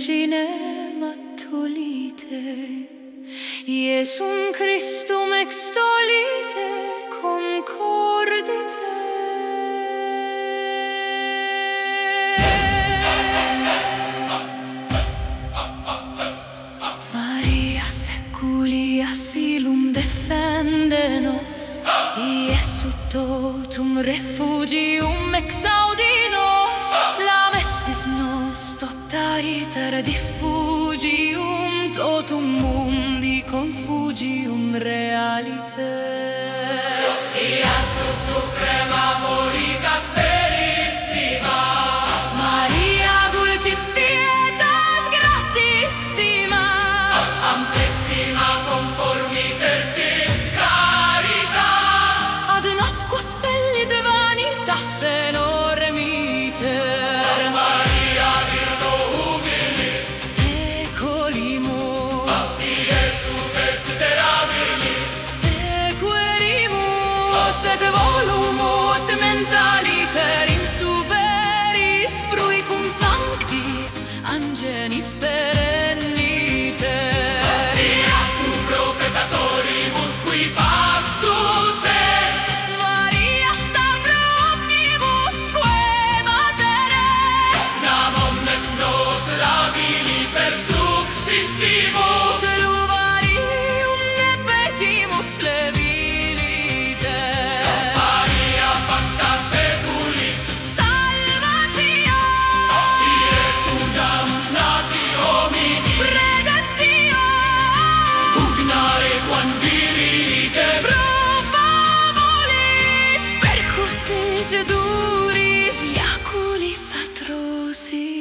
Virgine mattolite, Iesum Christum extolite, concordite. Maria seculia silum defende nos, Iesu totum refugium exaltum, Mater diffugium totum mundi confugium realiter and Mis duris jaculis atrocis